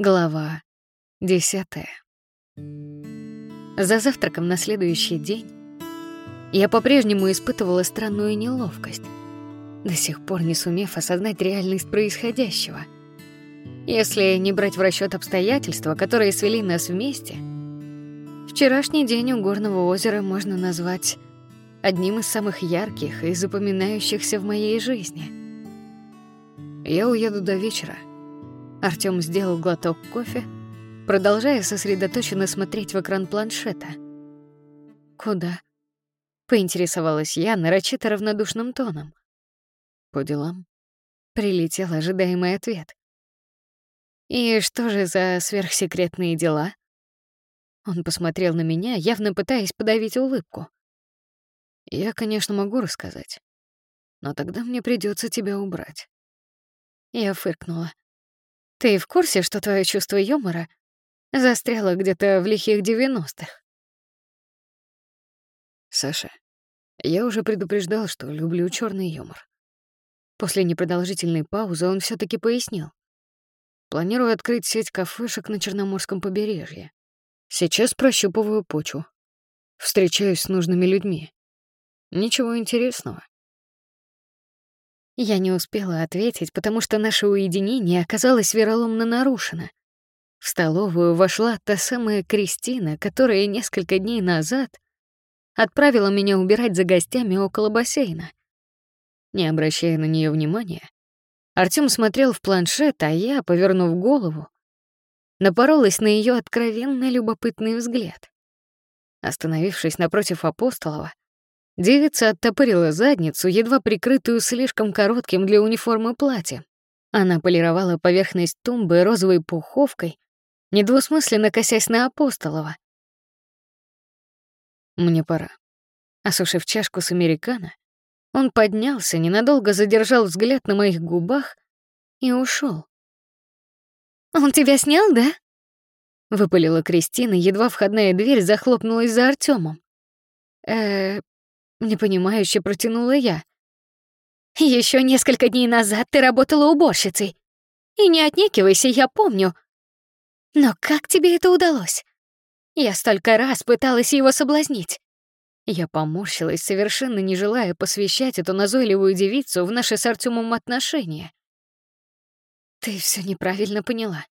Глава десятая. За завтраком на следующий день я по-прежнему испытывала странную неловкость, до сих пор не сумев осознать реальность происходящего. Если не брать в расчет обстоятельства, которые свели нас вместе, вчерашний день у горного озера можно назвать одним из самых ярких и запоминающихся в моей жизни. Я уеду до вечера — Артём сделал глоток кофе, продолжая сосредоточенно смотреть в экран планшета. «Куда?» — поинтересовалась я нарочито равнодушным тоном. «По делам?» — прилетел ожидаемый ответ. «И что же за сверхсекретные дела?» Он посмотрел на меня, явно пытаясь подавить улыбку. «Я, конечно, могу рассказать, но тогда мне придется тебя убрать». Я фыркнула. Ты в курсе, что твое чувство юмора застряло где-то в лихих девяностых? Саша, я уже предупреждал, что люблю черный юмор. После непродолжительной паузы он все таки пояснил. Планирую открыть сеть кафешек на Черноморском побережье. Сейчас прощупываю почву. Встречаюсь с нужными людьми. Ничего интересного. Я не успела ответить, потому что наше уединение оказалось вероломно нарушено. В столовую вошла та самая Кристина, которая несколько дней назад отправила меня убирать за гостями около бассейна. Не обращая на нее внимания, Артём смотрел в планшет, а я, повернув голову, напоролась на ее откровенно любопытный взгляд. Остановившись напротив Апостолова, Девица оттопырила задницу, едва прикрытую слишком коротким для униформы платьем. Она полировала поверхность тумбы розовой пуховкой, недвусмысленно косясь на Апостолова. «Мне пора». Осушив чашку с американо, он поднялся, ненадолго задержал взгляд на моих губах и ушел. «Он тебя снял, да?» — выпалила Кристина, едва входная дверь захлопнулась за Артемом. «Э, Непонимающе протянула я. Еще несколько дней назад ты работала уборщицей. И не отнекивайся, я помню. Но как тебе это удалось? Я столько раз пыталась его соблазнить. Я поморщилась, совершенно не желая посвящать эту назойливую девицу в наши с Артёмом отношения. Ты все неправильно поняла.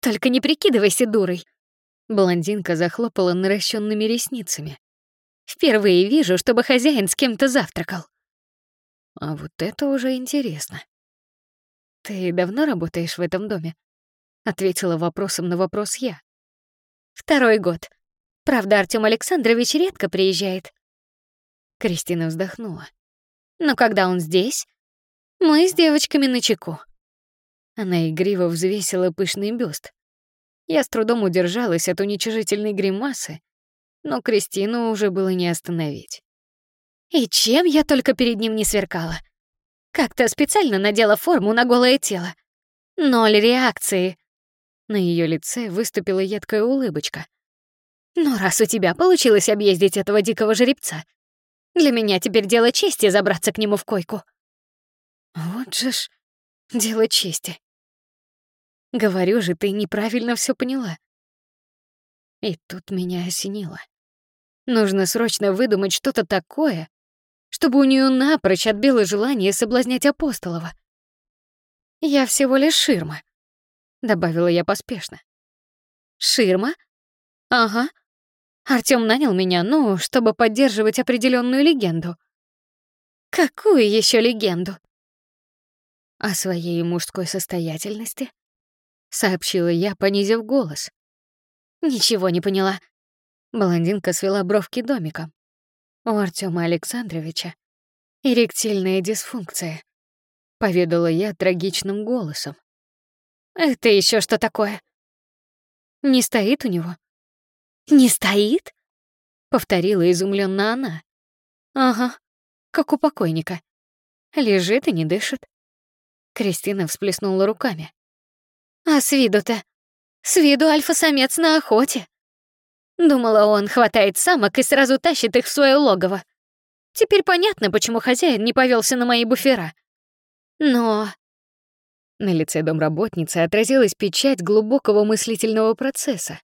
Только не прикидывайся дурой. Блондинка захлопала наращенными ресницами. Впервые вижу, чтобы хозяин с кем-то завтракал. А вот это уже интересно. Ты давно работаешь в этом доме? Ответила вопросом на вопрос я. Второй год. Правда, Артём Александрович редко приезжает. Кристина вздохнула. Но когда он здесь, мы с девочками на чеку. Она игриво взвесила пышный бюст. Я с трудом удержалась от уничижительной гримасы, но Кристину уже было не остановить. И чем я только перед ним не сверкала. Как-то специально надела форму на голое тело. Ноль реакции. На ее лице выступила едкая улыбочка. «Ну, раз у тебя получилось объездить этого дикого жеребца, для меня теперь дело чести забраться к нему в койку». Вот же ж, дело чести. Говорю же, ты неправильно все поняла. И тут меня осенило. Нужно срочно выдумать что-то такое, чтобы у нее напрочь отбило желание соблазнять Апостолова. «Я всего лишь ширма», — добавила я поспешно. «Ширма? Ага. Артём нанял меня, ну, чтобы поддерживать определенную легенду». «Какую еще легенду?» «О своей мужской состоятельности», — сообщила я, понизив голос. «Ничего не поняла», Блондинка свела бровки домиком. У Артёма Александровича эректильная дисфункция, поведала я трагичным голосом. Это еще что такое? Не стоит у него? Не стоит? повторила изумленно она. Ага, как у покойника. Лежит и не дышит. Кристина всплеснула руками. А с виду-то? С виду альфа-самец на охоте. Думала, он хватает самок и сразу тащит их в свое логово. Теперь понятно, почему хозяин не повелся на мои буфера. Но... На лице домработницы отразилась печать глубокого мыслительного процесса.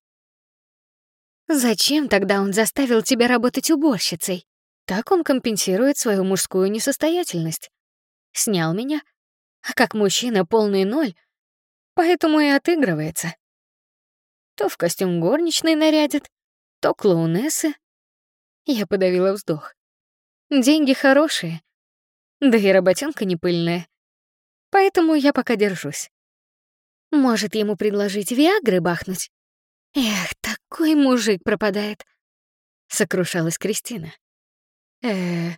«Зачем тогда он заставил тебя работать уборщицей? Так он компенсирует свою мужскую несостоятельность. Снял меня, а как мужчина полный ноль, поэтому и отыгрывается. То в костюм горничной нарядит, то клоунессы. Я подавила вздох. Деньги хорошие, да и работенка не пыльная. Поэтому я пока держусь. Может, ему предложить Виагры бахнуть? Эх, такой мужик пропадает. Сокрушалась Кристина. Э,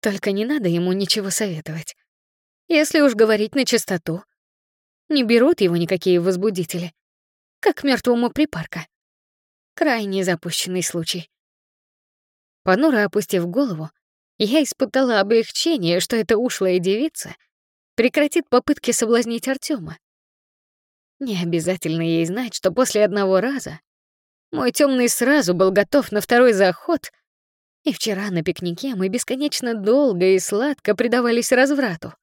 только не надо ему ничего советовать. Если уж говорить на чистоту, не берут его никакие возбудители, как мертвому припарка. Крайне запущенный случай. Понуро опустив голову, я испытала облегчение, что эта ушлая девица прекратит попытки соблазнить Артема. Не обязательно ей знать, что после одного раза мой темный сразу был готов на второй заход, и вчера на пикнике мы бесконечно долго и сладко предавались разврату.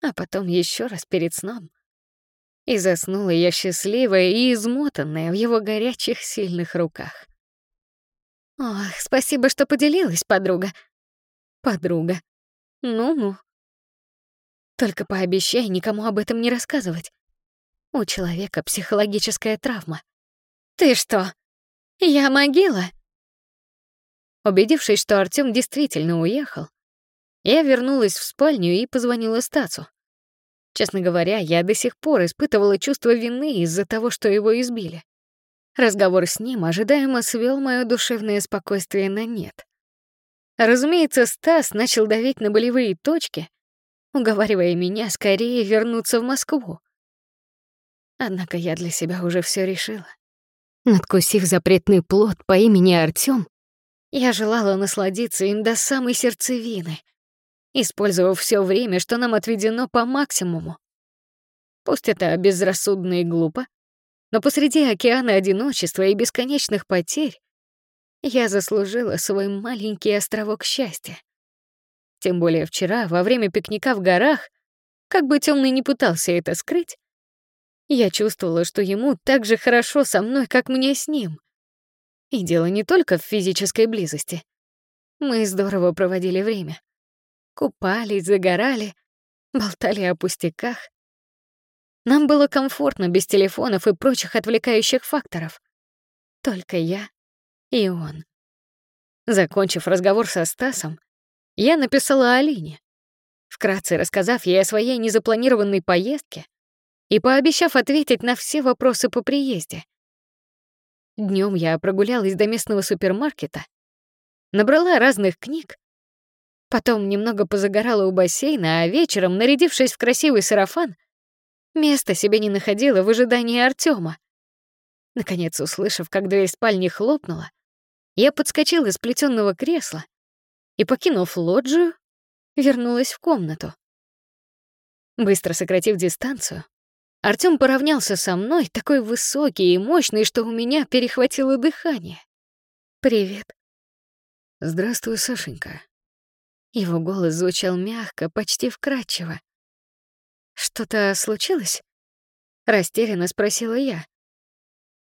А потом еще раз перед сном. И заснула я счастливая и измотанная в его горячих сильных руках. Ох, спасибо, что поделилась, подруга. Подруга. Ну-ну. Только пообещай никому об этом не рассказывать. У человека психологическая травма. Ты что? Я могила? Убедившись, что Артём действительно уехал, я вернулась в спальню и позвонила Стацу. Честно говоря, я до сих пор испытывала чувство вины из-за того, что его избили. Разговор с ним ожидаемо свел мое душевное спокойствие на нет. Разумеется, Стас начал давить на болевые точки, уговаривая меня скорее вернуться в Москву. Однако я для себя уже все решила. Надкусив запретный плод по имени Артём, я желала насладиться им до самой сердцевины, использовав все время, что нам отведено по максимуму. Пусть это безрассудно и глупо, но посреди океана одиночества и бесконечных потерь я заслужила свой маленький островок счастья. Тем более вчера, во время пикника в горах, как бы темный не пытался это скрыть, я чувствовала, что ему так же хорошо со мной, как мне с ним. И дело не только в физической близости. Мы здорово проводили время. Купались, загорали, болтали о пустяках. Нам было комфортно без телефонов и прочих отвлекающих факторов. Только я и он. Закончив разговор со Стасом, я написала Алине, вкратце рассказав ей о своей незапланированной поездке и пообещав ответить на все вопросы по приезде. Днем я прогулялась до местного супермаркета, набрала разных книг, потом немного позагорала у бассейна, а вечером, нарядившись в красивый сарафан, места себе не находила в ожидании Артема. Наконец, услышав, как дверь спальни хлопнула, я подскочила из плетённого кресла и, покинув лоджию, вернулась в комнату. Быстро сократив дистанцию, Артём поравнялся со мной, такой высокий и мощный, что у меня перехватило дыхание. «Привет». «Здравствуй, Сашенька». Его голос звучал мягко, почти вкрадчиво. «Что-то случилось?» Растерянно спросила я.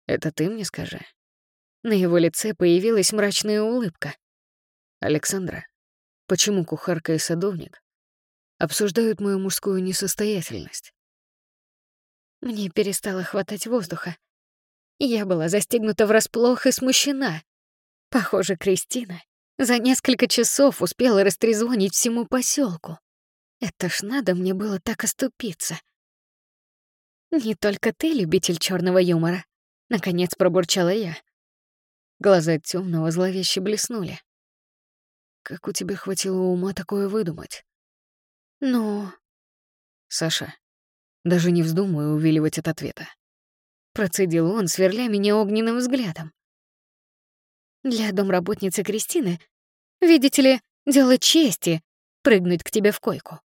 «Это ты мне скажи». На его лице появилась мрачная улыбка. «Александра, почему кухарка и садовник обсуждают мою мужскую несостоятельность?» Мне перестало хватать воздуха. Я была застегнута врасплох и смущена. Похоже, Кристина за несколько часов успела растрезвонить всему поселку. Это ж надо мне было так оступиться. Не только ты любитель черного юмора, наконец пробурчала я. Глаза темного зловеще блеснули. Как у тебя хватило ума такое выдумать? Ну, Саша, даже не вздумаю увиливать от ответа. Процедил он, сверля меня огненным взглядом. Для домработницы Кристины, видите ли, дело чести прыгнуть к тебе в койку.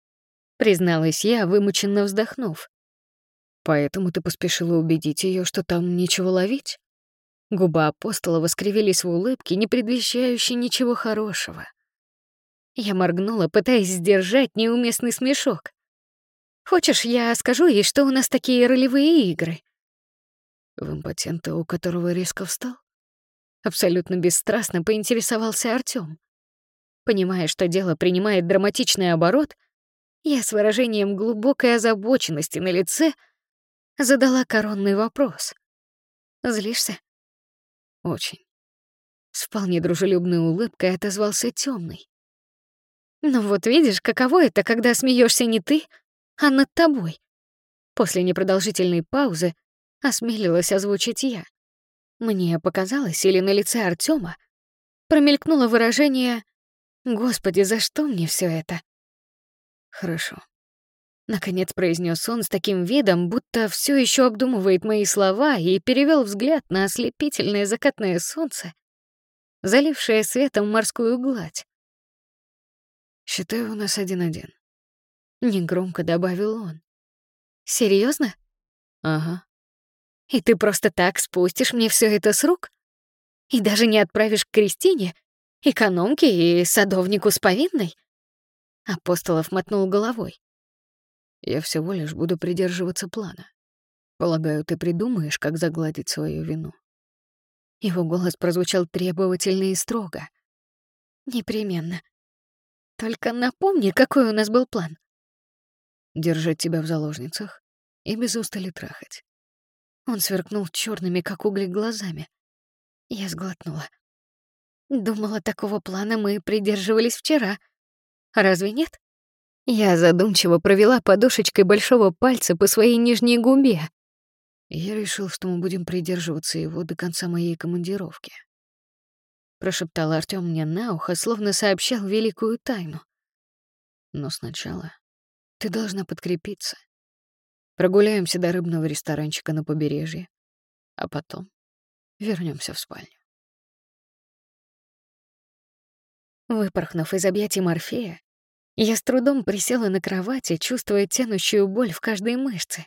Призналась я, вымученно вздохнув. Поэтому ты поспешила убедить ее, что там нечего ловить? Губа апостола воскривились в улыбке, не предвещающей ничего хорошего. Я моргнула, пытаясь сдержать неуместный смешок. Хочешь, я скажу ей, что у нас такие ролевые игры? В импотента, у которого резко встал? Абсолютно бесстрастно поинтересовался Артём. Понимая, что дело принимает драматичный оборот, я с выражением глубокой озабоченности на лице задала коронный вопрос. «Злишься?» «Очень». С вполне дружелюбной улыбкой отозвался темный. «Ну вот видишь, каково это, когда смеешься не ты, а над тобой?» После непродолжительной паузы осмелилась озвучить я. Мне показалось, или на лице Артема промелькнуло выражение «Господи, за что мне все это?» Хорошо. Наконец произнес он с таким видом, будто все еще обдумывает мои слова и перевел взгляд на ослепительное закатное солнце, залившее светом морскую гладь. «Считаю, у нас один-один», — негромко добавил он. Серьезно? «Ага». «И ты просто так спустишь мне все это с рук? И даже не отправишь к Кристине, экономке и садовнику с повинной?» Апостолов мотнул головой. Я всего лишь буду придерживаться плана. Полагаю, ты придумаешь, как загладить свою вину. Его голос прозвучал требовательно и строго. Непременно. Только напомни, какой у нас был план. Держать тебя в заложницах и без устали трахать. Он сверкнул черными, как угли, глазами. Я сглотнула. Думала, такого плана мы придерживались вчера. Разве нет? Я задумчиво провела подушечкой большого пальца по своей нижней губе. Я решил, что мы будем придерживаться его до конца моей командировки. Прошептал Артём мне на ухо, словно сообщал великую тайну. Но сначала ты должна подкрепиться. Прогуляемся до рыбного ресторанчика на побережье, а потом вернемся в спальню. Выпорхнув из объятий Морфея, я с трудом присела на кровати, чувствуя тянущую боль в каждой мышце.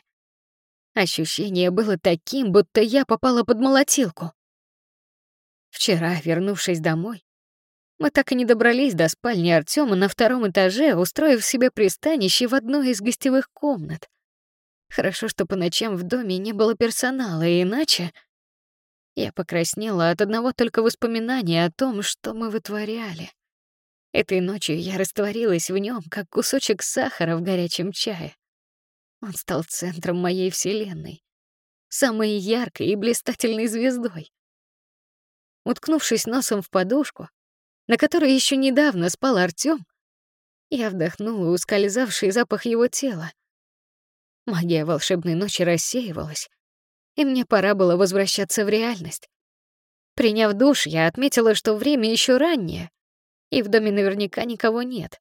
Ощущение было таким, будто я попала под молотилку. Вчера, вернувшись домой, мы так и не добрались до спальни Артема на втором этаже, устроив себе пристанище в одной из гостевых комнат. Хорошо, что по ночам в доме не было персонала, иначе... Я покраснела от одного только воспоминания о том, что мы вытворяли. Этой ночью я растворилась в нем, как кусочек сахара в горячем чае. Он стал центром моей вселенной, самой яркой и блистательной звездой. Уткнувшись носом в подушку, на которой еще недавно спал Артём, я вдохнула ускользавший запах его тела. Магия волшебной ночи рассеивалась, и мне пора было возвращаться в реальность. Приняв душ, я отметила, что время еще раннее, и в доме наверняка никого нет.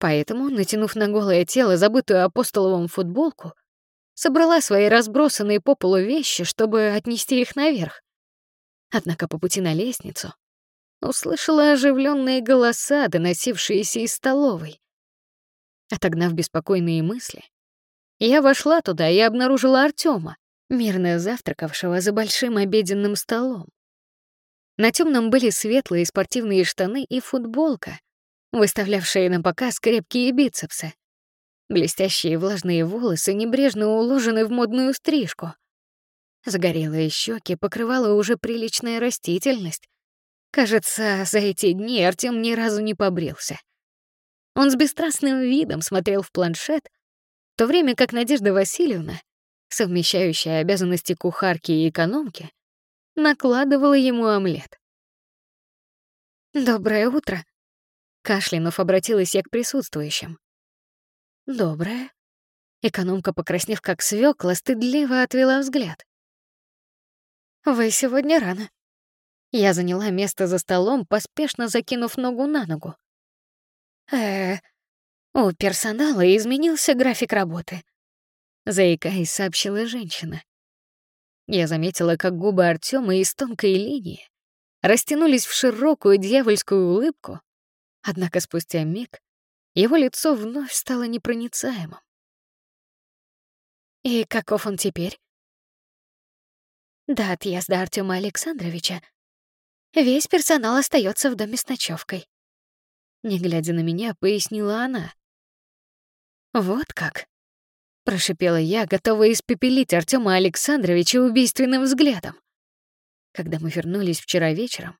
Поэтому, натянув на голое тело забытую апостоловым футболку, собрала свои разбросанные по полу вещи, чтобы отнести их наверх. Однако по пути на лестницу услышала оживленные голоса, доносившиеся из столовой. Отогнав беспокойные мысли, я вошла туда и обнаружила Артема, мирно завтракавшего за большим обеденным столом. На темном были светлые спортивные штаны и футболка, выставлявшие на показ крепкие бицепсы. Блестящие влажные волосы небрежно уложены в модную стрижку. Загорелые щеки покрывала уже приличная растительность. Кажется, за эти дни Артем ни разу не побрился. Он с бесстрастным видом смотрел в планшет, то время как Надежда Васильевна, совмещающая обязанности кухарки и экономки, накладывала ему омлет. «Доброе утро», — кашлянув обратилась я к присутствующим. «Доброе». Экономка, покраснев как свекла, стыдливо отвела взгляд. «Вы сегодня рано». Я заняла место за столом, поспешно закинув ногу на ногу. э у персонала изменился график работы», — заикаясь, сообщила женщина. Я заметила, как губы Артема из тонкой линии растянулись в широкую дьявольскую улыбку, однако спустя миг его лицо вновь стало непроницаемым. «И каков он теперь?» До отъезда Артема Александровича весь персонал остается в доме с ночевкой. Не глядя на меня, пояснила она. «Вот как?» Прошипела я, готовая испепелить Артема Александровича убийственным взглядом. Когда мы вернулись вчера вечером,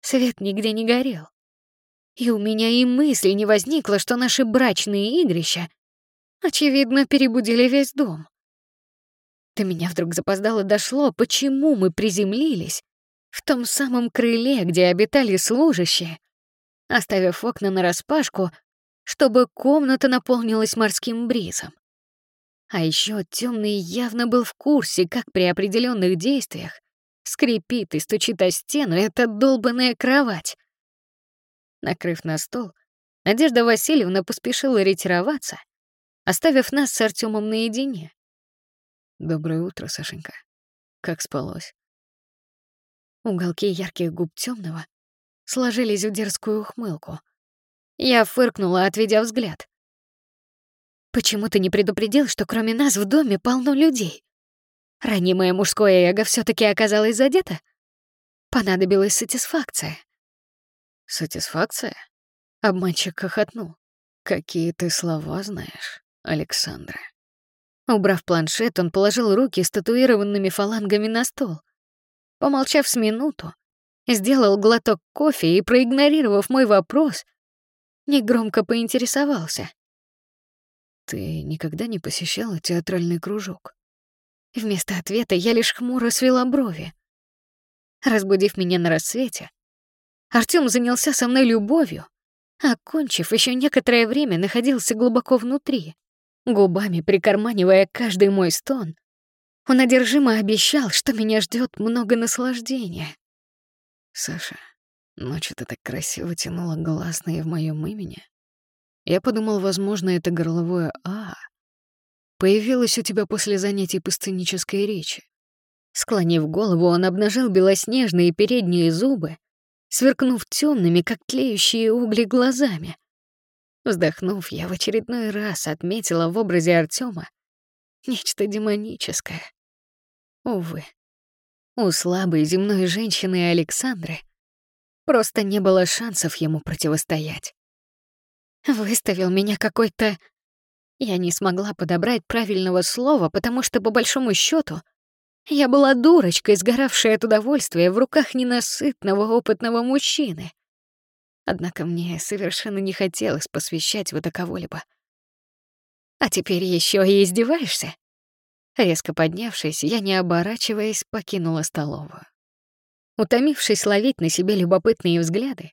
свет нигде не горел. И у меня и мысли не возникло, что наши брачные игрища, очевидно, перебудили весь дом. До меня вдруг запоздало дошло, почему мы приземлились в том самом крыле, где обитали служащие, оставив окна нараспашку, чтобы комната наполнилась морским бризом. А еще темный явно был в курсе, как при определенных действиях скрипит и стучит о стену эта долбанная кровать. Накрыв на стол, Надежда Васильевна поспешила ретироваться, оставив нас с Артемом наедине. «Доброе утро, Сашенька. Как спалось?» Уголки ярких губ темного сложились в дерзкую ухмылку. Я фыркнула, отведя взгляд. «Почему ты не предупредил, что кроме нас в доме полно людей? Ранимое мужское эго все таки оказалось задето? Понадобилась сатисфакция». «Сатисфакция?» — обманщик хохотнул. «Какие ты слова знаешь, Александра». Убрав планшет, он положил руки с татуированными фалангами на стол — Помолчав с минуту, сделал глоток кофе и, проигнорировав мой вопрос, негромко поинтересовался. «Ты никогда не посещала театральный кружок?» Вместо ответа я лишь хмуро свела брови. Разбудив меня на рассвете, Артём занялся со мной любовью, а, кончив, еще некоторое время находился глубоко внутри, губами прикарманивая каждый мой стон, он одержимо обещал, что меня ждет много наслаждения. Саша, ночью ты так красиво тянула гласные в моем имени. Я подумал, возможно, это горловое «а» появилось у тебя после занятий по сценической речи. Склонив голову, он обнажил белоснежные передние зубы, сверкнув темными, как тлеющие угли, глазами. Вздохнув, я в очередной раз отметила в образе Артема нечто демоническое. Увы, у слабой земной женщины Александры просто не было шансов ему противостоять. Выставил меня какой-то... Я не смогла подобрать правильного слова, потому что, по большому счету, я была дурочкой, сгоравшей от удовольствия в руках ненасытного опытного мужчины. Однако мне совершенно не хотелось посвящать это кого-либо. А теперь еще и издеваешься? Резко поднявшись, я, не оборачиваясь, покинула столовую. Утомившись ловить на себе любопытные взгляды,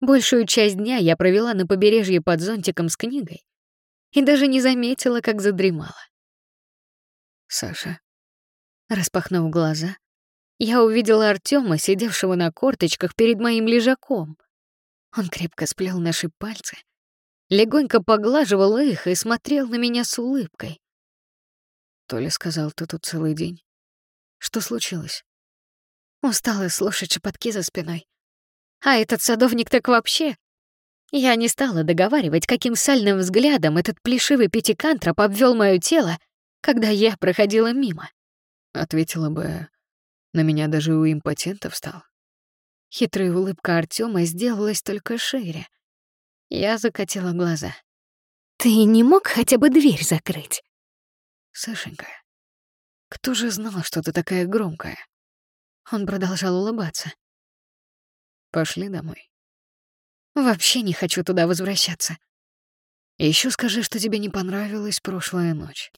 большую часть дня я провела на побережье под зонтиком с книгой и даже не заметила, как задремала. «Саша». Распахнув глаза, я увидела Артема, сидевшего на корточках перед моим лежаком. Он крепко сплел наши пальцы, легонько поглаживал их и смотрел на меня с улыбкой. Толя сказал, ты тут целый день. Что случилось? Устала слушать шепотки за спиной. А этот садовник так вообще... Я не стала договаривать, каким сальным взглядом этот плешивый пятикантроп обвел моё тело, когда я проходила мимо. Ответила бы, на меня даже у импотентов стал. Хитрая улыбка Артема сделалась только шире. Я закатила глаза. «Ты не мог хотя бы дверь закрыть?» «Сашенька, кто же знал, что ты такая громкая?» Он продолжал улыбаться. «Пошли домой». «Вообще не хочу туда возвращаться». Еще скажи, что тебе не понравилась прошлая ночь».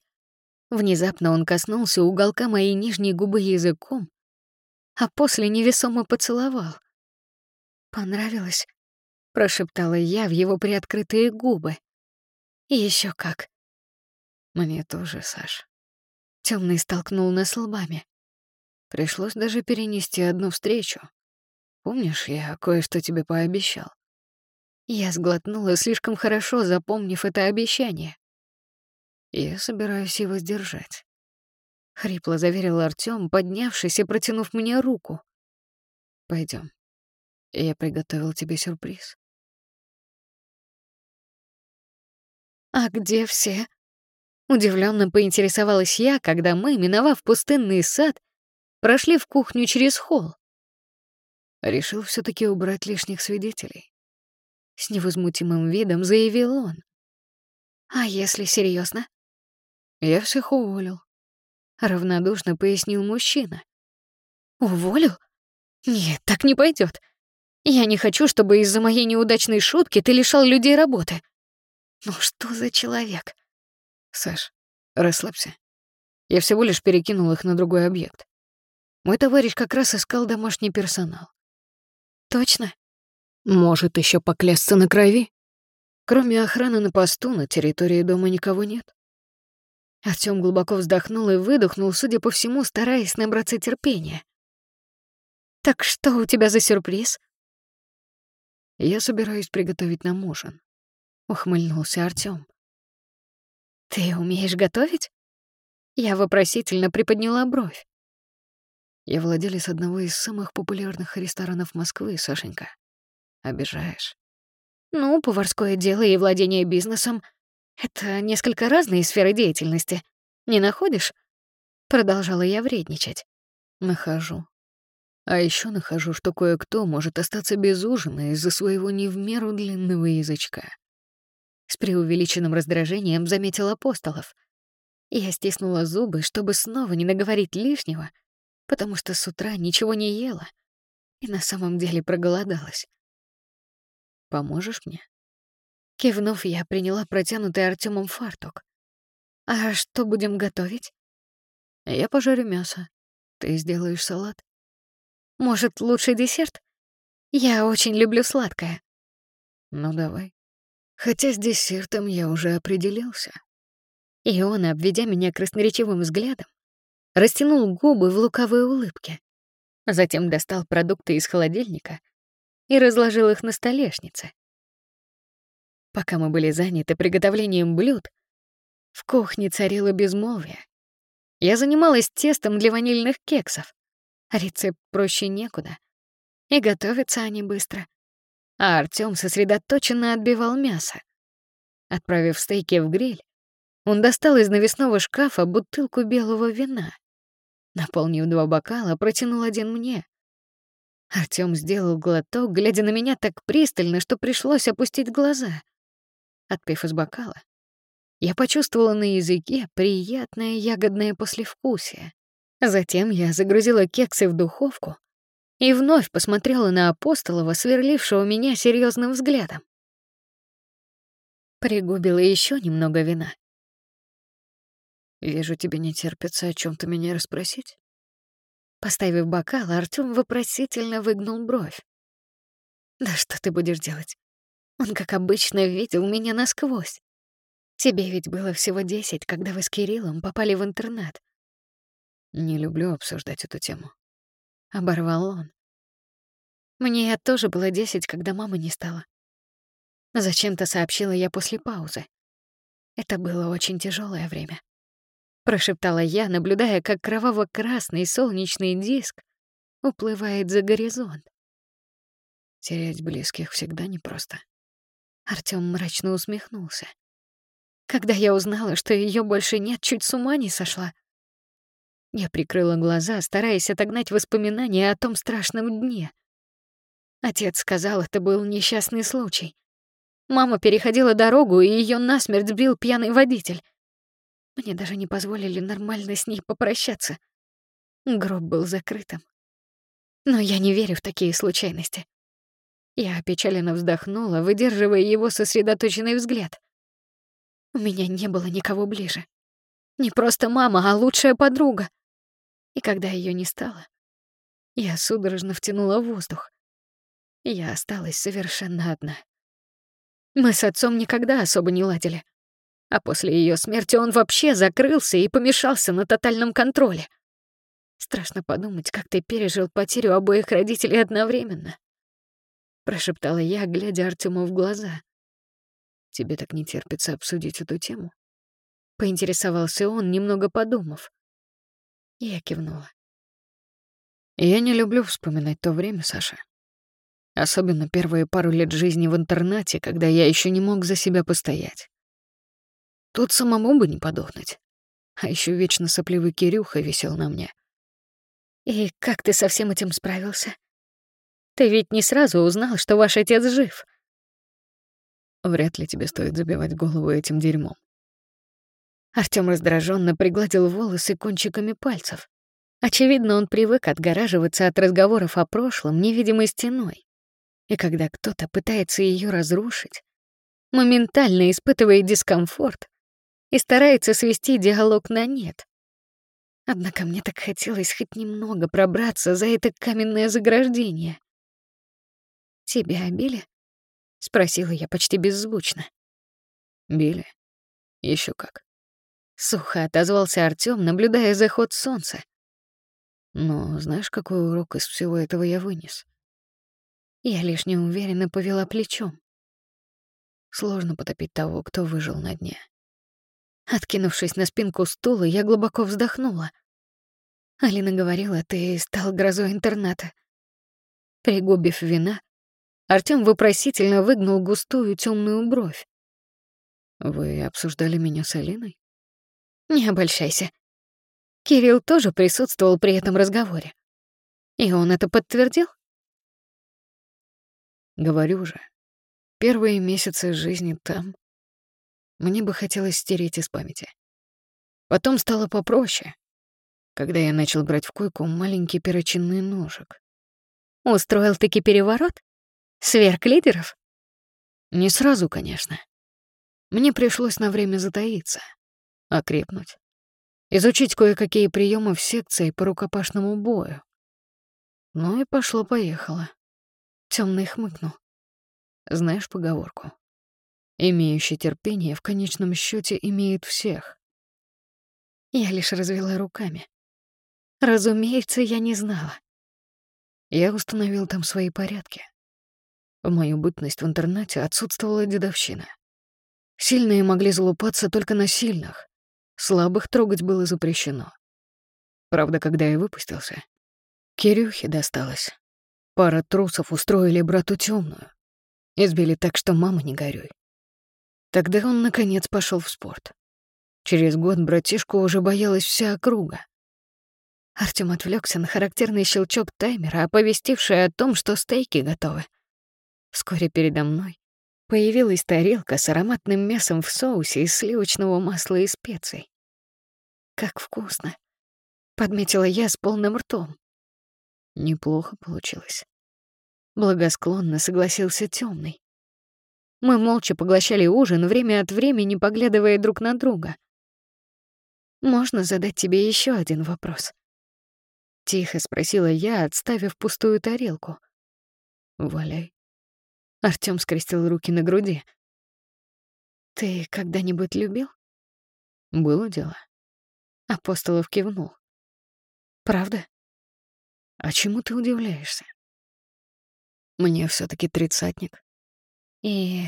Внезапно он коснулся уголка моей нижней губы языком, а после невесомо поцеловал. «Понравилось?» — прошептала я в его приоткрытые губы. Еще как. Мне тоже, Саш. Темный столкнул нас лбами. Пришлось даже перенести одну встречу. Помнишь, я кое-что тебе пообещал? Я сглотнула, слишком хорошо запомнив это обещание. Я собираюсь его сдержать. Хрипло заверил Артём, поднявшись и протянув мне руку. Пойдем. Я приготовил тебе сюрприз. А где все? Удивленно поинтересовалась я, когда мы, миновав пустынный сад, прошли в кухню через холл. Решил все таки убрать лишних свидетелей. С невозмутимым видом заявил он. А если серьезно? Я всех уволил. Равнодушно пояснил мужчина. Уволил? Нет, так не пойдет. Я не хочу, чтобы из-за моей неудачной шутки ты лишал людей работы. Ну что за человек? Саш, расслабься. Я всего лишь перекинул их на другой объект. Мой товарищ как раз искал домашний персонал. Точно? Может, еще поклясться на крови? Кроме охраны на посту, на территории дома никого нет. Артём глубоко вздохнул и выдохнул, судя по всему, стараясь набраться терпения. «Так что у тебя за сюрприз?» «Я собираюсь приготовить нам ужин», — ухмыльнулся Артём. «Ты умеешь готовить?» Я вопросительно приподняла бровь. Я владелец одного из самых популярных ресторанов Москвы, Сашенька. Обижаешь? Ну, поварское дело и владение бизнесом — это несколько разные сферы деятельности. Не находишь? Продолжала я вредничать. Нахожу. А еще нахожу, что кое-кто может остаться без ужина из-за своего не в меру длинного язычка. С преувеличенным раздражением заметил Апостолов. Я стиснула зубы, чтобы снова не наговорить лишнего — потому что с утра ничего не ела и на самом деле проголодалась. «Поможешь мне?» Кивнув, я приняла протянутый Артемом фартук. «А что будем готовить?» «Я пожарю мясо. Ты сделаешь салат?» «Может, лучше десерт? Я очень люблю сладкое». «Ну, давай. Хотя с десертом я уже определился». И он, обведя меня красноречивым взглядом, растянул губы в лукавой улыбке. Затем достал продукты из холодильника и разложил их на столешнице. Пока мы были заняты приготовлением блюд, в кухне царило безмолвие. Я занималась тестом для ванильных кексов. Рецепт проще некуда. И готовятся они быстро. А Артём сосредоточенно отбивал мясо. Отправив стейки в гриль, он достал из навесного шкафа бутылку белого вина. Наполнив два бокала, протянул один мне. Артём сделал глоток, глядя на меня так пристально, что пришлось опустить глаза. Отпив из бокала, я почувствовала на языке приятное ягодное послевкусие. Затем я загрузила кексы в духовку и вновь посмотрела на Апостолова, сверлившего меня серьезным взглядом. Пригубила еще немного вина Вижу, тебе не терпится о чем то меня расспросить. Поставив бокал, Артём вопросительно выгнул бровь. Да что ты будешь делать? Он, как обычно, видел меня насквозь. Тебе ведь было всего десять, когда вы с Кириллом попали в интернат. Не люблю обсуждать эту тему. Оборвал он. Мне тоже было десять, когда мамы не стало. Зачем-то сообщила я после паузы. Это было очень тяжелое время прошептала я, наблюдая, как кроваво-красный солнечный диск уплывает за горизонт. Терять близких всегда непросто. Артём мрачно усмехнулся. Когда я узнала, что её больше нет, чуть с ума не сошла. Я прикрыла глаза, стараясь отогнать воспоминания о том страшном дне. Отец сказал, это был несчастный случай. Мама переходила дорогу, и её насмерть сбил пьяный водитель. Мне даже не позволили нормально с ней попрощаться. Гроб был закрытым. Но я не верю в такие случайности. Я опечаленно вздохнула, выдерживая его сосредоточенный взгляд. У меня не было никого ближе. Не просто мама, а лучшая подруга. И когда ее не стало, я судорожно втянула воздух. Я осталась совершенно одна. Мы с отцом никогда особо не ладили. А после ее смерти он вообще закрылся и помешался на тотальном контроле. Страшно подумать, как ты пережил потерю обоих родителей одновременно. Прошептала я, глядя Артему в глаза. Тебе так не терпится обсудить эту тему? Поинтересовался он, немного подумав. Я кивнула. Я не люблю вспоминать то время, Саша. Особенно первые пару лет жизни в интернате, когда я еще не мог за себя постоять. Тут самому бы не подохнуть. А еще вечно сопливый Кирюха висел на мне. «И как ты со всем этим справился? Ты ведь не сразу узнал, что ваш отец жив». Вряд ли тебе стоит забивать голову этим дерьмом. Артём раздраженно пригладил волосы кончиками пальцев. Очевидно, он привык отгораживаться от разговоров о прошлом невидимой стеной. И когда кто-то пытается ее разрушить, моментально испытывает дискомфорт и старается свести диалог на нет. Однако мне так хотелось хоть немного пробраться за это каменное заграждение. «Тебя били?» — спросила я почти беззвучно. «Били? Еще как». Сухо отозвался Артём, наблюдая заход солнца. Но знаешь, какой урок из всего этого я вынес? Я лишь неуверенно повела плечом. Сложно потопить того, кто выжил на дне. Откинувшись на спинку стула, я глубоко вздохнула. Алина говорила, ты стал грозой интерната. Пригубив вина, Артём вопросительно выгнул густую темную бровь. Вы обсуждали меня с Алиной? Не обольщайся. Кирилл тоже присутствовал при этом разговоре. И он это подтвердил? Говорю же, первые месяцы жизни там мне бы хотелось стереть из памяти. Потом стало попроще, когда я начал брать в койку маленький перочинный ножик. Устроил-таки переворот? Сверх лидеров? Не сразу, конечно. Мне пришлось на время затаиться — окрепнуть, изучить кое-какие приемы в секции по рукопашному бою. Ну и пошло-поехало. Темный хмыкнул. Знаешь поговорку? Имеющий терпение в конечном счете имеет всех. Я лишь развела руками. Разумеется, я не знала. Я установил там свои порядки. В мою бытность в интернате отсутствовала дедовщина. Сильные могли залупаться только на сильных, Слабых трогать было запрещено. Правда, когда я выпустился, Кирюхе досталось. Пара трусов устроили брату темную. Избили так, что мама не горюй. Тогда он, наконец, пошел в спорт. Через год братишку уже боялась вся округа. Артём отвлекся на характерный щелчок таймера, оповестивший о том, что стейки готовы. Вскоре передо мной Появилась тарелка с ароматным мясом в соусе из сливочного масла и специй. «Как вкусно!» — подметила я с полным ртом. Неплохо получилось. Благосклонно согласился темный. Мы молча поглощали ужин, время от времени поглядывая друг на друга. «Можно задать тебе еще один вопрос?» Тихо спросила я, отставив пустую тарелку. «Валяй». Артём скрестил руки на груди. Ты когда-нибудь любил? Было дело. Апостолов кивнул. Правда? А чему ты удивляешься? Мне все таки тридцатник. И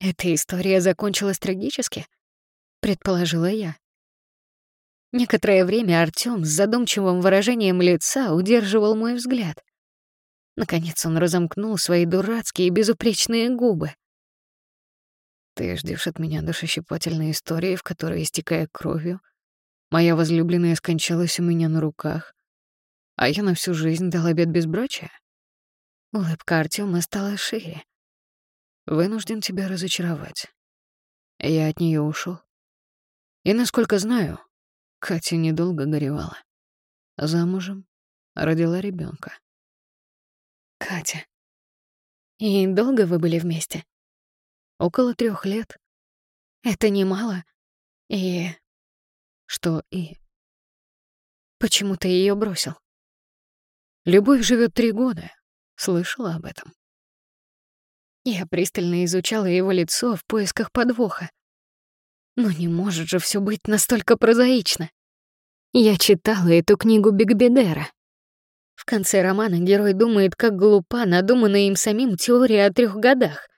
эта история закончилась трагически, предположила я. Некоторое время Артём с задумчивым выражением лица удерживал мой взгляд. Наконец он разомкнул свои дурацкие безупречные губы. «Ты ждешь от меня душещипательной истории, в которой, истекая кровью, моя возлюбленная скончалась у меня на руках, а я на всю жизнь дал обет безбрачия?» Улыбка Артёма стала шире. «Вынужден тебя разочаровать. Я от нее ушел. И, насколько знаю, Катя недолго горевала. Замужем, родила ребенка. Катя. И долго вы были вместе? Около трех лет. Это немало. И... Что и? Почему ты ее бросил? Любовь живет три года. Слышала об этом? Я пристально изучала его лицо в поисках подвоха. Но не может же все быть настолько прозаично. Я читала эту книгу Бигбедера. В конце романа герой думает, как глупа надуманная им самим теория о трех годах.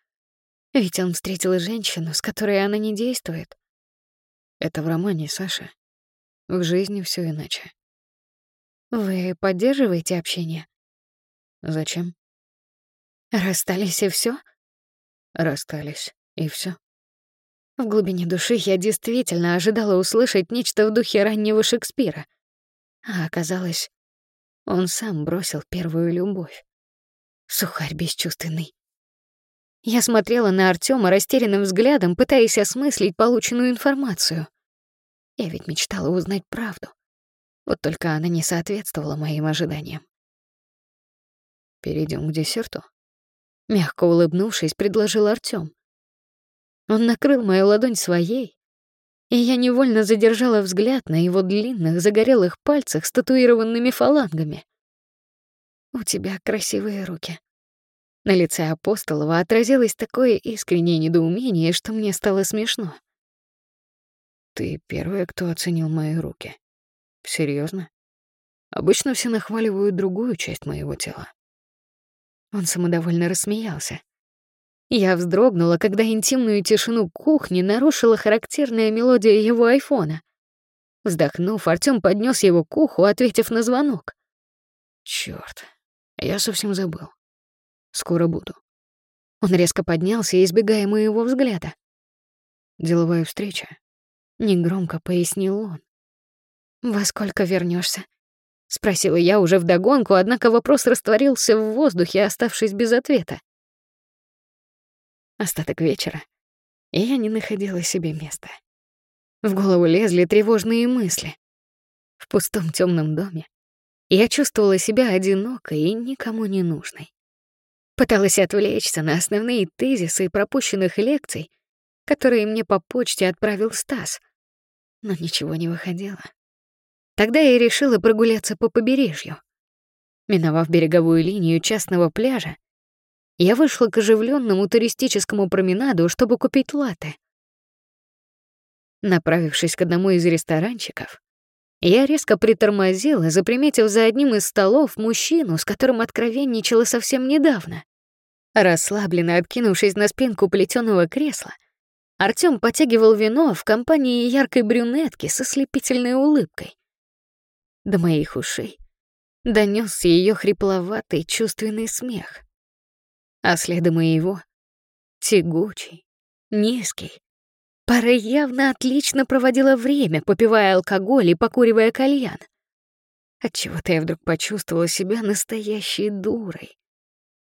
Ведь он встретил женщину, с которой она не действует. Это в романе, Саша. В жизни все иначе. Вы поддерживаете общение? Зачем? Расстались и все? Расстались и все. В глубине души я действительно ожидала услышать нечто в духе раннего Шекспира. А оказалось, он сам бросил первую любовь. Сухарь бесчувственный. Я смотрела на Артема растерянным взглядом, пытаясь осмыслить полученную информацию. Я ведь мечтала узнать правду. Вот только она не соответствовала моим ожиданиям. Перейдем к десерту. Мягко улыбнувшись, предложил Артём. Он накрыл мою ладонь своей, и я невольно задержала взгляд на его длинных загорелых пальцах с татуированными фалангами. «У тебя красивые руки». На лице Апостолова отразилось такое искреннее недоумение, что мне стало смешно. «Ты первая, кто оценил мои руки. Серьезно? Обычно все нахваливают другую часть моего тела». Он самодовольно рассмеялся. Я вздрогнула, когда интимную тишину кухни нарушила характерная мелодия его айфона. Вздохнув, Артём поднёс его к уху, ответив на звонок. Чёрт, я совсем забыл. Скоро буду. Он резко поднялся, избегая моего взгляда. Деловая встреча. Негромко пояснил он. «Во сколько вернёшься? Спросила я уже вдогонку, однако вопрос растворился в воздухе, оставшись без ответа. Остаток вечера, и я не находила себе места. В голову лезли тревожные мысли. В пустом темном доме я чувствовала себя одинокой и никому не нужной. Пыталась отвлечься на основные тезисы пропущенных лекций, которые мне по почте отправил Стас, но ничего не выходило. Тогда я решила прогуляться по побережью. Миновав береговую линию частного пляжа, я вышла к оживленному туристическому променаду, чтобы купить латте. Направившись к одному из ресторанчиков, я резко притормозила, заприметив за одним из столов мужчину, с которым откровенничала совсем недавно. Расслабленно откинувшись на спинку плетеного кресла, Артём потягивал вино в компании яркой брюнетки со слепительной улыбкой. До моих ушей донесся ее хрипловатый чувственный смех а следом и его — тягучий, низкий. Пара явно отлично проводила время, попивая алкоголь и покуривая кальян. Отчего-то я вдруг почувствовала себя настоящей дурой.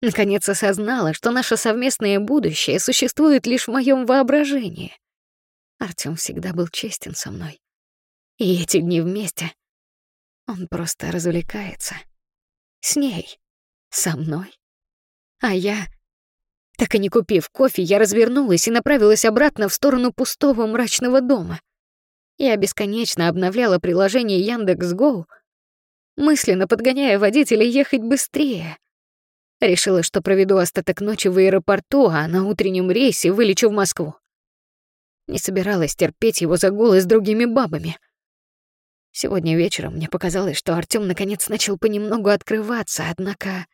Наконец осознала, что наше совместное будущее существует лишь в моем воображении. Артём всегда был честен со мной. И эти дни вместе он просто развлекается. С ней, со мной. А я... Так и не купив кофе, я развернулась и направилась обратно в сторону пустого мрачного дома. Я бесконечно обновляла приложение Яндекс.Гоу, мысленно подгоняя водителя ехать быстрее. Решила, что проведу остаток ночи в аэропорту, а на утреннем рейсе вылечу в Москву. Не собиралась терпеть его загулы с другими бабами. Сегодня вечером мне показалось, что Артём наконец начал понемногу открываться, однако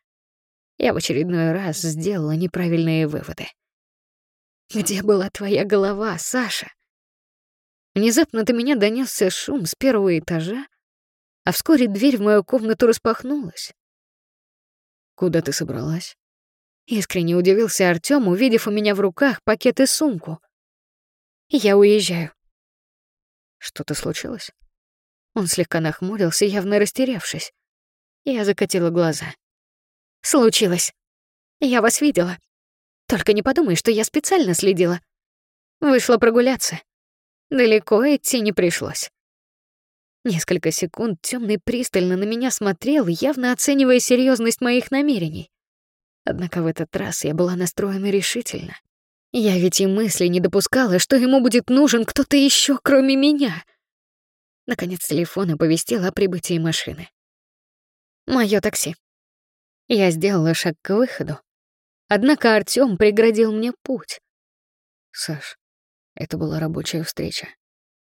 я в очередной раз сделала неправильные выводы. Где была твоя голова, Саша? Внезапно до меня донесся шум с первого этажа, а вскоре дверь в мою комнату распахнулась. Куда ты собралась? Искренне удивился Артём, увидев у меня в руках пакет и сумку. Я уезжаю. Что-то случилось? Он слегка нахмурился, явно растерявшись. Я закатила глаза. Случилось. Я вас видела. Только не подумай, что я специально следила. Вышла прогуляться. Далеко идти не пришлось. Несколько секунд темный пристально на меня смотрел, явно оценивая серьезность моих намерений. Однако в этот раз я была настроена решительно. Я ведь и мысли не допускала, что ему будет нужен кто-то еще, кроме меня. Наконец телефон оповестил о прибытии машины. Моё такси. Я сделала шаг к выходу. Однако Артём преградил мне путь. Саш, это была рабочая встреча.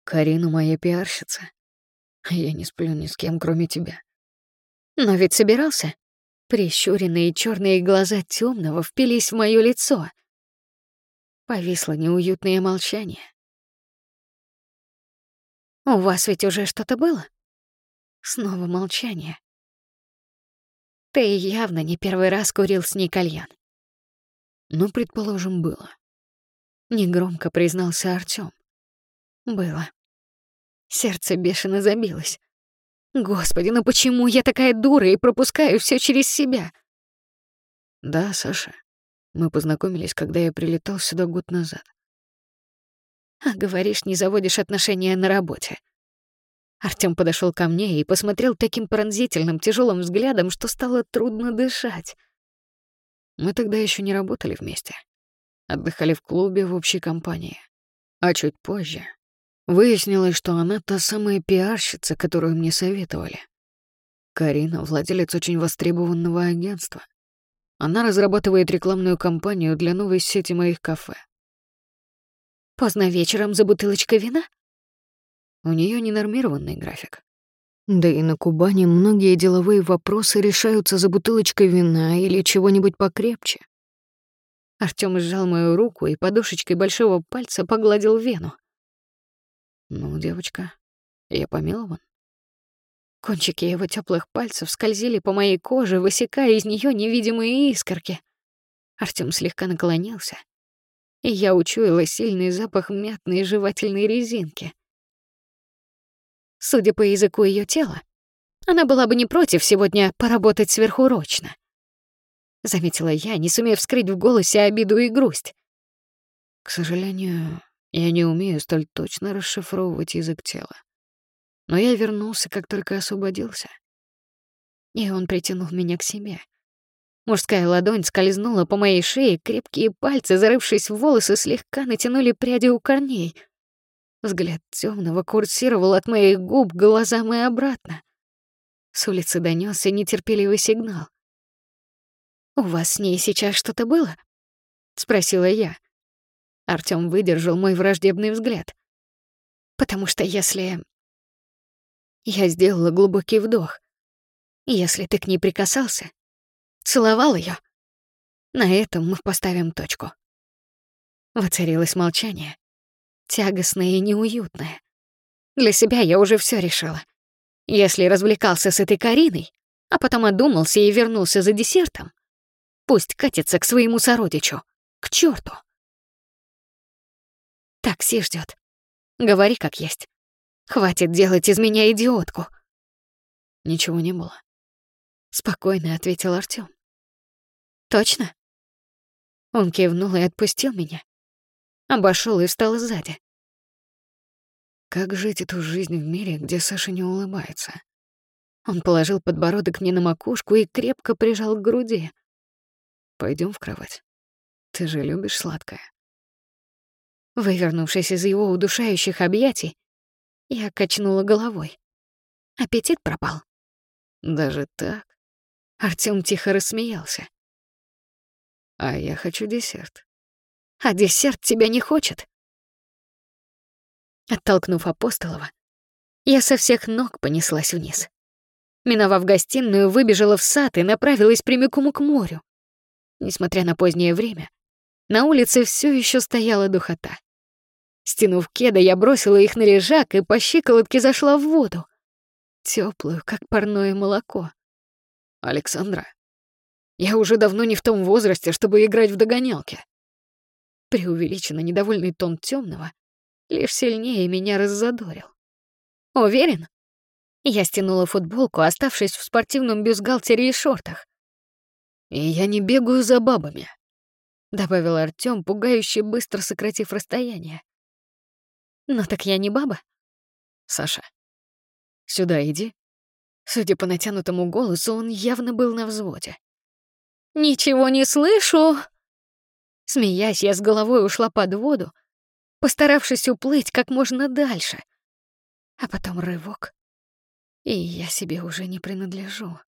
Карина моя пиарщица. Я не сплю ни с кем, кроме тебя. Но ведь собирался. Прищуренные черные глаза темного впились в моё лицо. Повисло неуютное молчание. «У вас ведь уже что-то было?» Снова молчание. Ты явно не первый раз курил с ней кальян. Ну, предположим, было. Негромко признался Артём. Было. Сердце бешено забилось. Господи, ну почему я такая дура и пропускаю все через себя? Да, Саша. Мы познакомились, когда я прилетал сюда год назад. А говоришь, не заводишь отношения на работе. Артём подошёл ко мне и посмотрел таким пронзительным, тяжёлым взглядом, что стало трудно дышать. Мы тогда ещё не работали вместе. Отдыхали в клубе в общей компании. А чуть позже выяснилось, что она та самая пиарщица, которую мне советовали. Карина — владелец очень востребованного агентства. Она разрабатывает рекламную кампанию для новой сети моих кафе. Поздно вечером за бутылочкой вина? У нее ненормированный график. Да и на Кубани многие деловые вопросы решаются за бутылочкой вина или чего-нибудь покрепче. Артём сжал мою руку и подушечкой большого пальца погладил вену. «Ну, девочка, я помилован». Кончики его теплых пальцев скользили по моей коже, высекая из нее невидимые искорки. Артём слегка наклонился, и я учуяла сильный запах мятной жевательной резинки. Судя по языку ее тела, она была бы не против сегодня поработать сверхурочно. Заметила я, не сумев скрыть в голосе обиду и грусть. К сожалению, я не умею столь точно расшифровывать язык тела. Но я вернулся, как только освободился. И он притянул меня к себе. Мужская ладонь скользнула по моей шее, крепкие пальцы, зарывшись в волосы, слегка натянули пряди у корней. Взгляд темного курсировал от моих губ глазам и обратно. С улицы донесся нетерпеливый сигнал. «У вас с ней сейчас что-то было?» — спросила я. Артём выдержал мой враждебный взгляд. «Потому что если я сделала глубокий вдох. Если ты к ней прикасался, целовал ее, на этом мы поставим точку. Воцарилось молчание, тягостное и неуютное. Для себя я уже все решила. Если развлекался с этой Кариной, а потом одумался и вернулся за десертом, пусть катится к своему сородичу, к черту. Такси ждет. Говори как есть. Хватит делать из меня идиотку. Ничего не было. Спокойно ответил Артём. Точно? Он кивнул и отпустил меня. Обошёл и встал сзади. Как жить эту жизнь в мире, где Саша не улыбается? Он положил подбородок мне на макушку и крепко прижал к груди. Пойдем в кровать. Ты же любишь сладкое. Вывернувшись из его удушающих объятий, я качнула головой. Аппетит пропал. Даже так? Артём тихо рассмеялся. А я хочу десерт. А десерт тебя не хочет. Оттолкнув Апостолова, я со всех ног понеслась вниз. Миновав гостиную, выбежала в сад и направилась прямиком к морю. Несмотря на позднее время, на улице все еще стояла духота. Стянув кеда, я бросила их на лежак и по щиколотке зашла в воду. Теплую, как парное молоко. Александра, я уже давно не в том возрасте, чтобы играть в догонялки. Преувеличенно недовольный тон темного лишь сильнее меня раззадорил. Уверен? Я стянула футболку, оставшись в спортивном бюстгальтере и шортах. И я не бегаю за бабами, добавил Артём, пугающе быстро сократив расстояние. Но так я не баба. Саша, сюда иди. Судя по натянутому голосу, он явно был на взводе. «Ничего не слышу!» Смеясь, я с головой ушла под воду, постаравшись уплыть как можно дальше. А потом рывок, и я себе уже не принадлежу.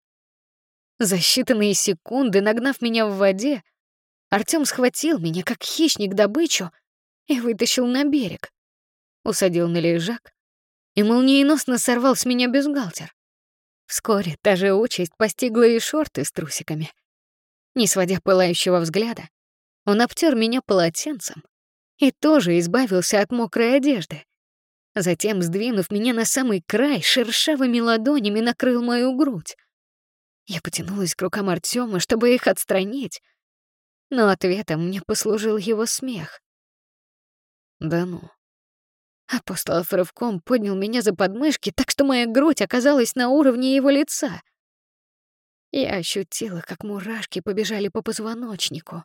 За считанные секунды, нагнав меня в воде, Артём схватил меня, как хищник, добычу и вытащил на берег усадил на лежак и молниеносно сорвал с меня бюстгальтер. Вскоре та же участь постигла и шорты с трусиками. Не сводя пылающего взгляда, он обтер меня полотенцем и тоже избавился от мокрой одежды. Затем, сдвинув меня на самый край, шершавыми ладонями накрыл мою грудь. Я потянулась к рукам Артема, чтобы их отстранить, но ответом мне послужил его смех. «Да ну, Апостолов рывком поднял меня за подмышки, так что моя грудь оказалась на уровне его лица. Я ощутила, как мурашки побежали по позвоночнику.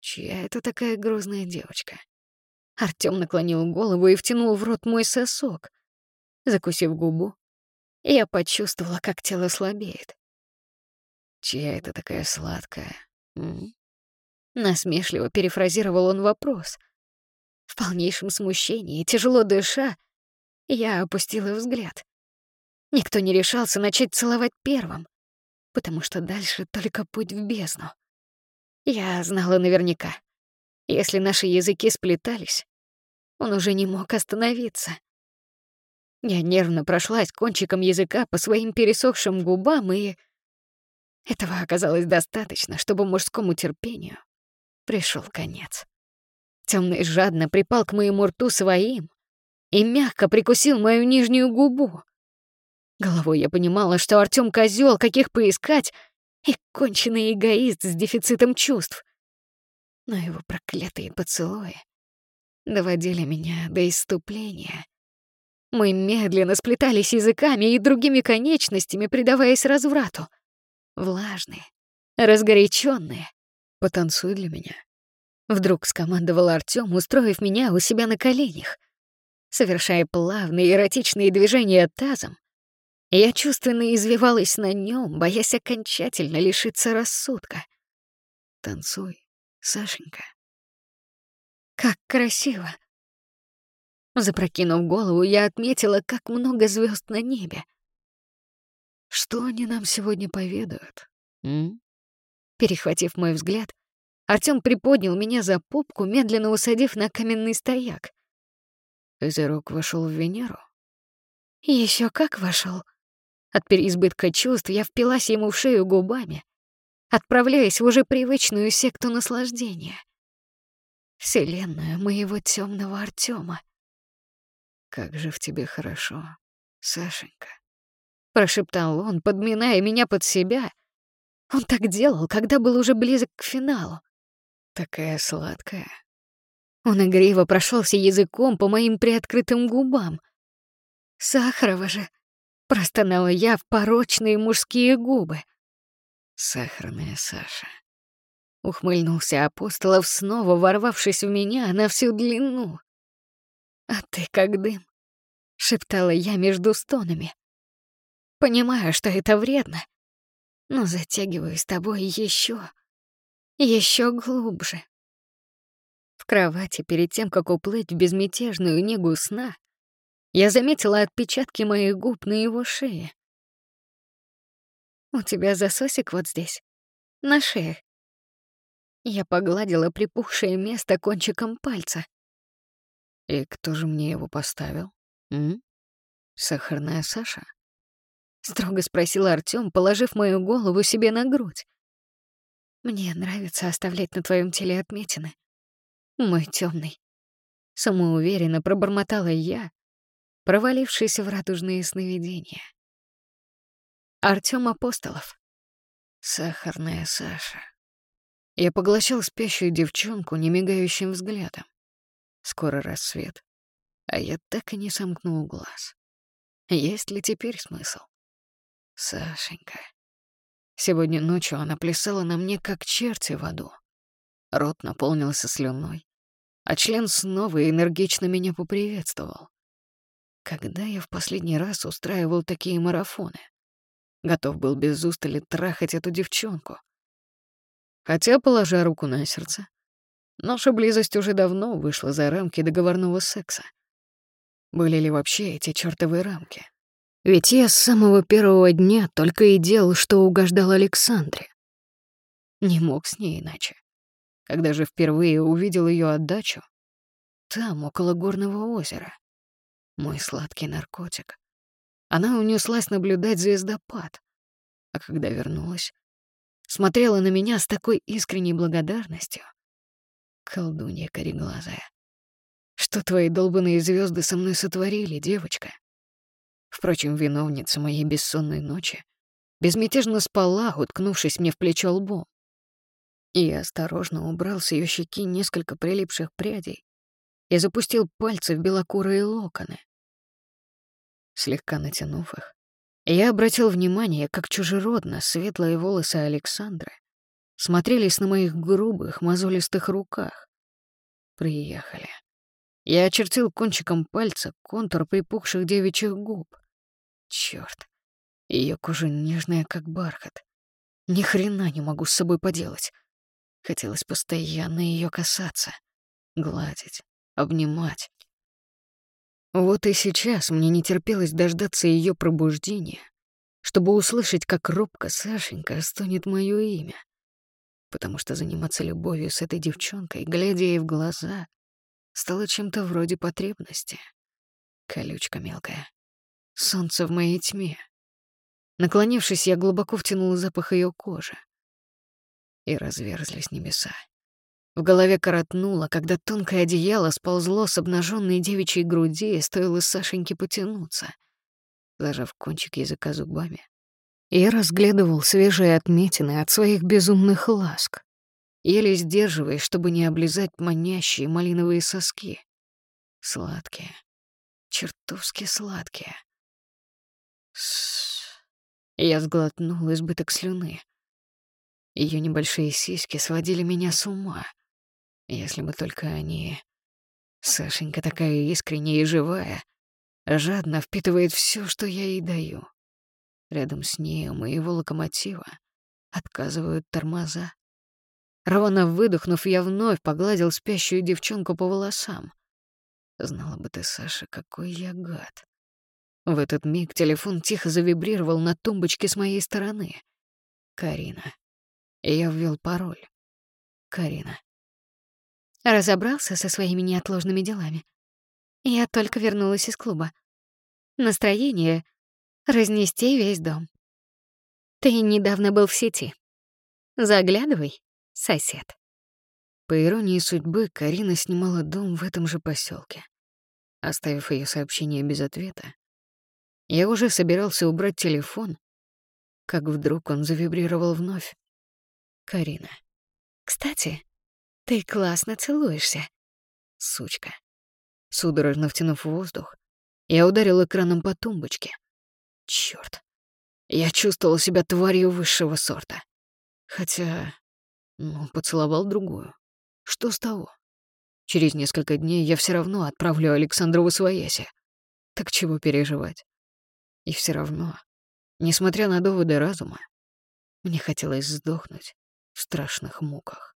Чья это такая грозная девочка? Артём наклонил голову и втянул в рот мой сосок. Закусив губу, я почувствовала, как тело слабеет. «Чья это такая сладкая?» М? Насмешливо перефразировал он вопрос. В полнейшем смущении, тяжело дыша, я опустила взгляд. Никто не решался начать целовать первым, потому что дальше только путь в бездну. Я знала наверняка. Если наши языки сплетались, он уже не мог остановиться. Я нервно прошлась кончиком языка по своим пересохшим губам, и... Этого оказалось достаточно, чтобы мужскому терпению пришел конец. Темный жадно припал к моему рту своим и мягко прикусил мою нижнюю губу. Головой я понимала, что Артём козёл, каких поискать, и конченый эгоист с дефицитом чувств. Но его проклятые поцелуи доводили меня до иступления. Мы медленно сплетались языками и другими конечностями, предаваясь разврату. Влажные, разгоряченные. «Потанцуй для меня», — вдруг скомандовал Артём, устроив меня у себя на коленях. Совершая плавные эротичные движения тазом, я чувственно извивалась на нем, боясь окончательно лишиться рассудка. «Танцуй, Сашенька». Как красиво. Запрокинув голову, я отметила, как много звезд на небе. Что они нам сегодня поведают? М? Перехватив мой взгляд, Артём приподнял меня за попку, медленно усадив на каменный стояк. Козерог вошел в Венеру? Еще как вошел. От переизбытка чувств я впилась ему в шею губами, отправляясь в уже привычную секту наслаждения. Вселенную моего темного Артема. Как же в тебе хорошо, Сашенька. Прошептал он, подминая меня под себя. Он так делал, когда был уже близок к финалу. Такая сладкая. Он игриво прошелся языком по моим приоткрытым губам. Сахарова же, простонала я в порочные мужские губы. Сахарная Саша. Ухмыльнулся Апостолов, снова ворвавшись в меня на всю длину. «А ты как дым», — шептала я между стонами. Понимаю, что это вредно, но затягиваю с тобой еще, еще глубже. В кровати, перед тем, как уплыть в безмятежную негу сна, я заметила отпечатки моих губ на его шее. «У тебя засосик вот здесь, на шее». Я погладила припухшее место кончиком пальца. И кто же мне его поставил? М? Сахарная Саша? Строго спросил Артём, положив мою голову себе на грудь. Мне нравится оставлять на твоем теле отметины. Мой темный. Самоуверенно пробормотала я, провалившись в радужные сновидения. Артём Апостолов. Сахарная Саша. Я поглощал спящую девчонку немигающим взглядом. Скоро рассвет, а я так и не сомкнул глаз. Есть ли теперь смысл? Сашенька. Сегодня ночью она плясала на мне, как черти в аду. Рот наполнился слюной, а член снова энергично меня поприветствовал. Когда я в последний раз устраивал такие марафоны? Готов был без устали трахать эту девчонку. Хотя, положа руку на сердце, Наша близость уже давно вышла за рамки договорного секса. Были ли вообще эти чертовы рамки? Ведь я с самого первого дня только и делал, что угождал Александре. Не мог с ней иначе. Когда же впервые увидел ее отдачу, там, около горного озера, мой сладкий наркотик, она унеслась наблюдать звездопад, а когда вернулась, смотрела на меня с такой искренней благодарностью, колдунья кореглазая. Что твои долбанные звезды со мной сотворили, девочка? Впрочем, виновница моей бессонной ночи безмятежно спала, уткнувшись мне в плечо лбом. И я осторожно убрал с ее щеки несколько прилипших прядей и запустил пальцы в белокурые локоны. Слегка натянув их, я обратил внимание, как чужеродно светлые волосы Александры смотрелись на моих грубых, мозолистых руках. Приехали. Я очертил кончиком пальца контур припухших девичьих губ. Чёрт, ее кожа нежная, как бархат. Ни хрена не могу с собой поделать. Хотелось постоянно ее касаться, гладить, обнимать. Вот и сейчас мне не терпелось дождаться ее пробуждения, чтобы услышать, как робко Сашенька стонет мое имя. Потому что заниматься любовью с этой девчонкой, глядя ей в глаза, стало чем-то вроде потребности. Колючка мелкая. Солнце в моей тьме. Наклонившись, я глубоко втянул запах ее кожи. И разверзлись небеса. В голове коротнуло, когда тонкое одеяло сползло с обнаженной девичьей груди, и стоило Сашеньке потянуться. Зажав кончик языка зубами, я разглядывал свежие отметины от своих безумных ласк, еле сдерживаясь, чтобы не облизать манящие малиновые соски. Сладкие, чертовски сладкие. С Я сглотнул избыток слюны. Ее небольшие сиськи сводили меня с ума. Если бы только они... Сашенька такая искренняя и живая, жадно впитывает все, что я ей даю. Рядом с ней у моего локомотива отказывают тормоза. Рвано выдохнув, я вновь погладил спящую девчонку по волосам. Знала бы ты, Саша, какой я гад. В этот миг телефон тихо завибрировал на тумбочке с моей стороны. Карина. Я ввел пароль. Карина. Разобрался со своими неотложными делами. Я только вернулась из клуба. Настроение — разнести весь дом. Ты недавно был в сети. Заглядывай, сосед. По иронии судьбы, Карина снимала дом в этом же поселке. Оставив ее сообщение без ответа, я уже собирался убрать телефон, как вдруг он завибрировал вновь. Карина. «Кстати, ты классно целуешься». Сучка. Судорожно втянув воздух, я ударил экраном по тумбочке. Чёрт. Я чувствовал себя тварью высшего сорта. Хотя, ну, поцеловал другую. Что с того? Через несколько дней я все равно отправлю Александру в свояси. Так чего переживать? И все равно, несмотря на доводы разума, мне хотелось сдохнуть в страшных муках.